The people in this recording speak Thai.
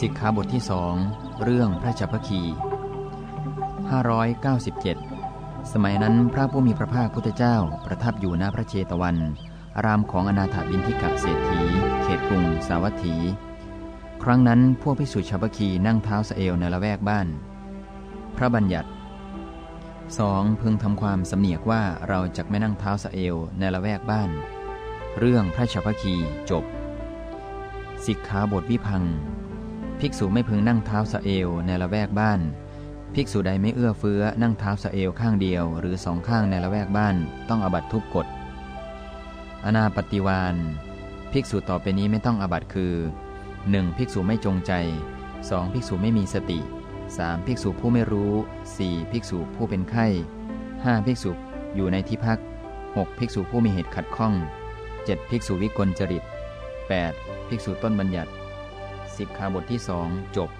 สิกขาบทที่สองเรื่องพระจัพคี597 สมัยนั้นพระผู้มีพระภาคพุทธเจ้าประทับอยู่ณพระเชตวัน อารามของอนาถาบินทิกะเศรษฐี เขตกรุงสาวัตถี ครั้งนั้นพวกภิกษุชาวพคีนั่งเท้าสเอลในละแวกบ้าน พระบัญญัติ 2. พึงทำความสำเนียกว่าเราจะไม่นั่งเท้าสเอลในละแวกบ้าน เรื่องพระชาวพคีจบ สิกขาบทวิพัง ภิกษุไม่พึงนั่งเท้าสะเอวในละแวกบ้าน ภิกษุใดไม่เอื้อเฟื้อนั่งเท้าสะเอวข้างเดียว หรือสองข้างในละแวกบ้าน ต้องอบัตทุกกฎ อนาปฏิวานภิกษุต่อไปนี้ไม่ต้องอบัตคือ 1. ภิกษุไม่จงใจ 2. ภิกษุไม่มีสติ 3. ภิกษุผู้ไม่รู้ 4. ภิกษุผู้เป็นไข้ 5. ภิกษุอยู่ในที่พัก 6. ภิกษุผู้มีเหตุขัดข้อง 7. ภิกษุวิกลจริต 8. ภิกษุต้นบัญญัติ สิกขาบทที่สองจบ